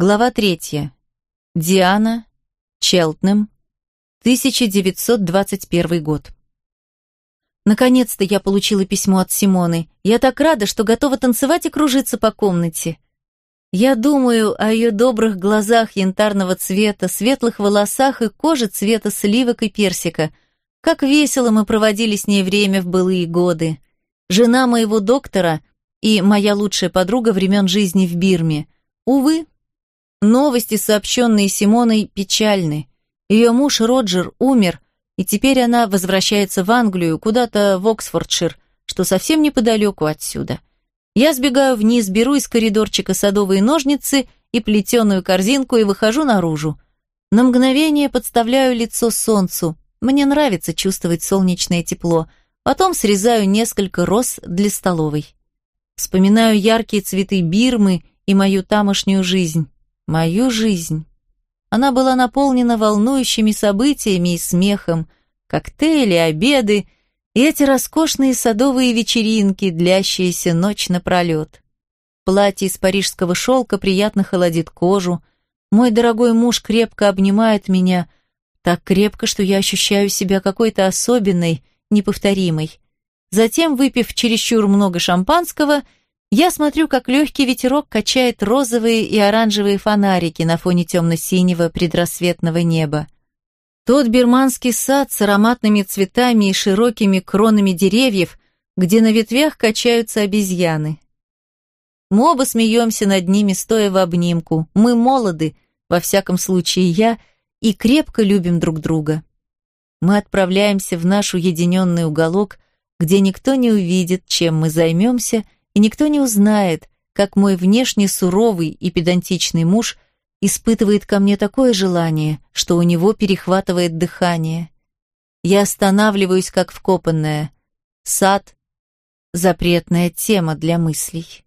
Глава третья. Диана, Челтнем, 1921 год. Наконец-то я получила письмо от Симоны. Я так рада, что готова танцевать и кружиться по комнате. Я думаю о ее добрых глазах янтарного цвета, светлых волосах и коже цвета сливок и персика. Как весело мы проводили с ней время в былые годы. Жена моего доктора и моя лучшая подруга времен жизни в Бирме. Увы, новости, сообщенные Симоной, печальны. Ее муж Роджер умер, и теперь она возвращается в Англию, куда-то в Оксфордшир, что совсем неподалеку отсюда. Я сбегаю вниз, беру из коридорчика садовые ножницы и плетеную корзинку и выхожу наружу. На мгновение подставляю лицо солнцу. Мне нравится чувствовать солнечное тепло. Потом срезаю несколько роз для столовой. Вспоминаю яркие цветы Бирмы и мою тамошнюю жизнь. Мою жизнь. Она была наполнена волнующими событиями и смехом, коктейли, обеды и эти роскошные садовые вечеринки, длящиеся ночь напролет. Платье из парижского шелка приятно холодит кожу. Мой дорогой муж крепко обнимает меня, так крепко, что я ощущаю себя какой-то особенной, неповторимой. Затем, выпив чересчур много шампанского, я смотрю, как легкий ветерок качает розовые и оранжевые фонарики на фоне темно-синего предрассветного неба. Тот бирманский сад с ароматными цветами и широкими кронами деревьев, где на ветвях качаются обезьяны. Мы оба смеемся над ними, стоя в обнимку. Мы молоды, во всяком случае я, и крепко любим друг друга. Мы отправляемся в наш уединенный уголок, где никто не увидит, чем мы займемся, и никто не узнает, как мой внешне суровый и педантичный муж – испытывает ко мне такое желание, что у него перехватывает дыхание. Я останавливаюсь, как вкопанная. Сад — запретная тема для мыслей.